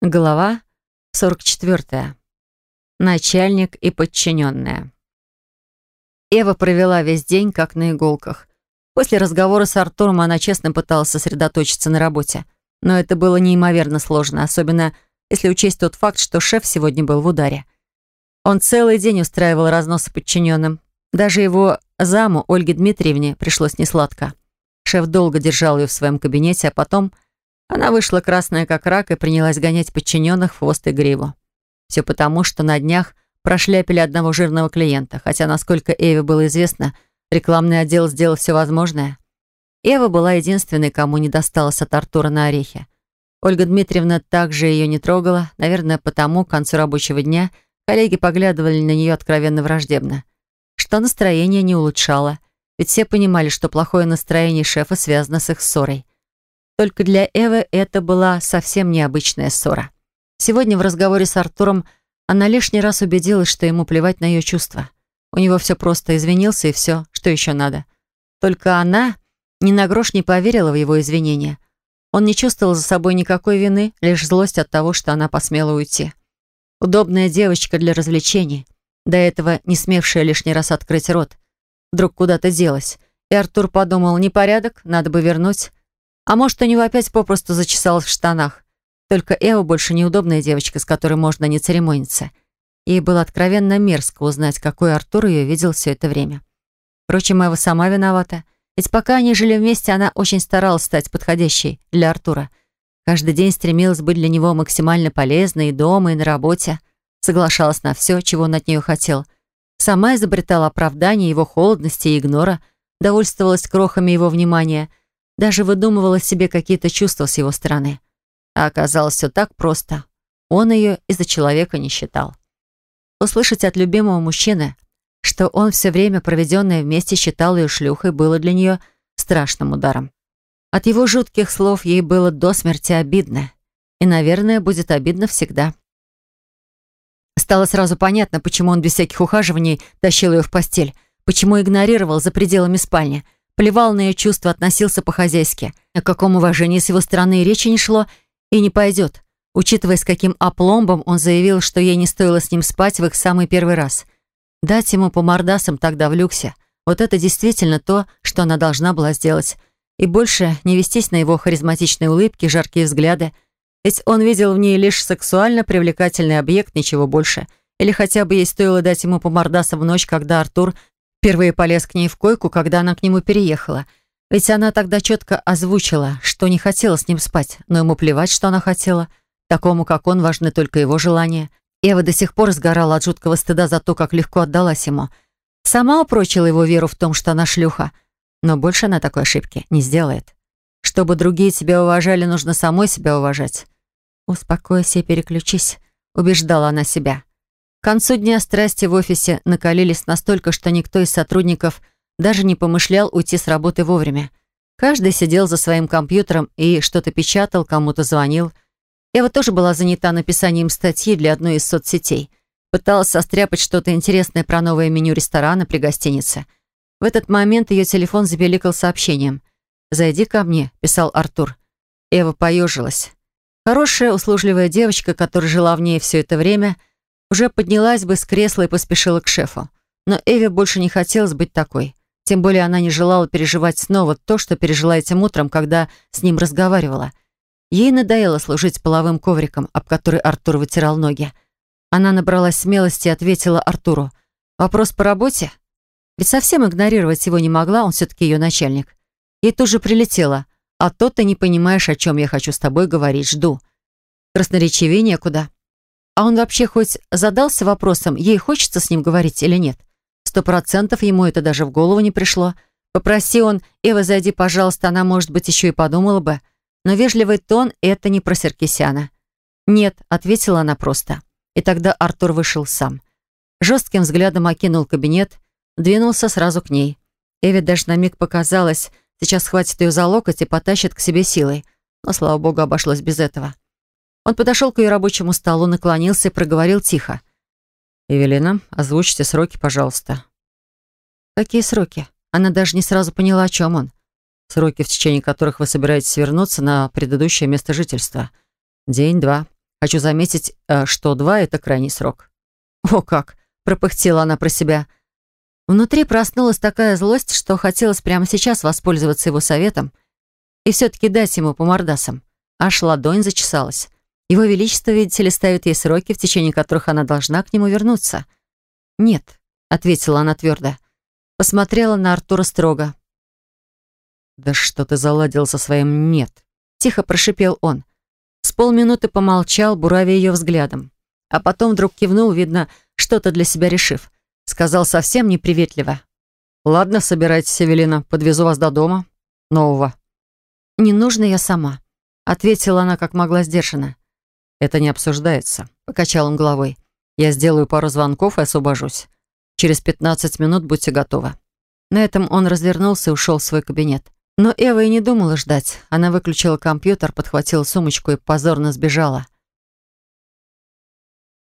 Глава 44. Начальник и подчиненная. Эва провела весь день как на иголках. После разговора с Артуром она честно пыталась сосредоточиться на работе. Но это было неимоверно сложно, особенно если учесть тот факт, что шеф сегодня был в ударе. Он целый день устраивал разносы подчиненным. Даже его заму, Ольге Дмитриевне, пришлось несладко. Шеф долго держал ее в своем кабинете, а потом она вышла красная как рак и принялась гонять подчиненных в хвост и гриву. Все потому, что на днях прошляпили одного жирного клиента, хотя, насколько Эве было известно, рекламный отдел сделал все возможное. Эва была единственной, кому не досталось от Артура на орехи. Ольга Дмитриевна также ее не трогала, наверное, потому к концу рабочего дня коллеги поглядывали на нее откровенно враждебно. Что настроение не улучшало, ведь все понимали, что плохое настроение шефа связано с их ссорой. Только для Эвы это была совсем необычная ссора. Сегодня в разговоре с Артуром она лишний раз убедилась, что ему плевать на ее чувства. У него все просто извинился и все, что еще надо. Только она ни на грош не поверила в его извинения. Он не чувствовал за собой никакой вины, лишь злость от того, что она посмела уйти. Удобная девочка для развлечений, до этого не смевшая лишний раз открыть рот, вдруг куда-то делась. И Артур подумал, непорядок, надо бы вернуть. А может, у него опять попросту зачесалось в штанах. Только Эва больше неудобная девочка, с которой можно не церемониться. Ей было откровенно мерзко узнать, какой Артур ее видел все это время. Впрочем, Эва сама виновата. Ведь пока они жили вместе, она очень старалась стать подходящей для Артура. Каждый день стремилась быть для него максимально полезной и дома, и на работе. Соглашалась на все, чего он от нее хотел. Сама изобретала оправдание его холодности и игнора, довольствовалась крохами его внимания — даже выдумывала себе какие-то чувства с его стороны. А оказалось все так просто. Он ее из-за человека не считал. Услышать от любимого мужчины, что он все время, проведенное вместе, считал ее шлюхой, было для нее страшным ударом. От его жутких слов ей было до смерти обидно. И, наверное, будет обидно всегда. Стало сразу понятно, почему он без всяких ухаживаний тащил ее в постель, почему игнорировал за пределами спальни — плевал на ее чувства, относился по-хозяйски. О каком уважении с его стороны речи не шло, и не пойдет, учитывая, с каким опломбом он заявил, что ей не стоило с ним спать в их самый первый раз. Дать ему по мордасам тогда в люксе. Вот это действительно то, что она должна была сделать. И больше не вестись на его харизматичные улыбки, жаркие взгляды. Ведь он видел в ней лишь сексуально привлекательный объект, ничего больше. Или хотя бы ей стоило дать ему по мордасам в ночь, когда Артур Впервые полез к ней в койку, когда она к нему переехала. Ведь она тогда четко озвучила, что не хотела с ним спать, но ему плевать, что она хотела. Такому, как он, важны только его желания. Эва до сих пор сгорала от жуткого стыда за то, как легко отдалась ему. Сама упрочила его веру в том, что она шлюха. Но больше она такой ошибки не сделает. Чтобы другие тебя уважали, нужно самой себя уважать. «Успокойся и переключись», — убеждала она себя. К концу дня страсти в офисе накалились настолько, что никто из сотрудников даже не помышлял уйти с работы вовремя. Каждый сидел за своим компьютером и что-то печатал, кому-то звонил. Эва тоже была занята написанием статьи для одной из соцсетей. Пыталась состряпать что-то интересное про новое меню ресторана при гостинице. В этот момент ее телефон забеликал сообщением. «Зайди ко мне», — писал Артур. Эва поежилась. Хорошая, услужливая девочка, которая жила в ней все это время — уже поднялась бы с кресла и поспешила к шефу. Но Эве больше не хотелось быть такой. Тем более она не желала переживать снова то, что пережила этим утром, когда с ним разговаривала. Ей надоело служить половым ковриком, об который Артур вытирал ноги. Она набралась смелости и ответила Артуру. «Вопрос по работе?» Ведь совсем игнорировать его не могла, он все-таки ее начальник. Ей тоже прилетело. «А то ты не понимаешь, о чем я хочу с тобой говорить, жду». Красноречивее некуда. А он вообще хоть задался вопросом, ей хочется с ним говорить или нет? Сто процентов ему это даже в голову не пришло. Попроси он, Эва, зайди, пожалуйста, она, может быть, еще и подумала бы. Но вежливый тон — это не про Серкисяна. «Нет», — ответила она просто. И тогда Артур вышел сам. Жестким взглядом окинул кабинет, двинулся сразу к ней. Эве даже на миг показалось, сейчас хватит ее за локоть и потащит к себе силой. Но, слава богу, обошлось без этого. Он подошел к ее рабочему столу, наклонился и проговорил тихо. «Эвелина, озвучьте сроки, пожалуйста». «Какие сроки?» Она даже не сразу поняла, о чем он. «Сроки, в течение которых вы собираетесь вернуться на предыдущее место жительства. День-два. Хочу заметить, э, что два — это крайний срок». «О как!» — пропыхтела она про себя. Внутри проснулась такая злость, что хотелось прямо сейчас воспользоваться его советом и все-таки дать ему по мордасам. Аж ладонь зачесалась. Его Величество, видите ли, ставит ей сроки, в течение которых она должна к нему вернуться. «Нет», — ответила она твердо. Посмотрела на Артура строго. «Да что ты заладил со своим «нет»?» Тихо прошипел он. С полминуты помолчал, буравя ее взглядом. А потом вдруг кивнул, видно, что-то для себя решив. Сказал совсем неприветливо. «Ладно, собирайтесь, Эвелина, подвезу вас до дома. Нового». «Не нужно я сама», — ответила она как могла сдержанно. «Это не обсуждается», — покачал он головой. «Я сделаю пару звонков и освобожусь. Через пятнадцать минут будьте готовы». На этом он развернулся и ушел в свой кабинет. Но Эва и не думала ждать. Она выключила компьютер, подхватила сумочку и позорно сбежала —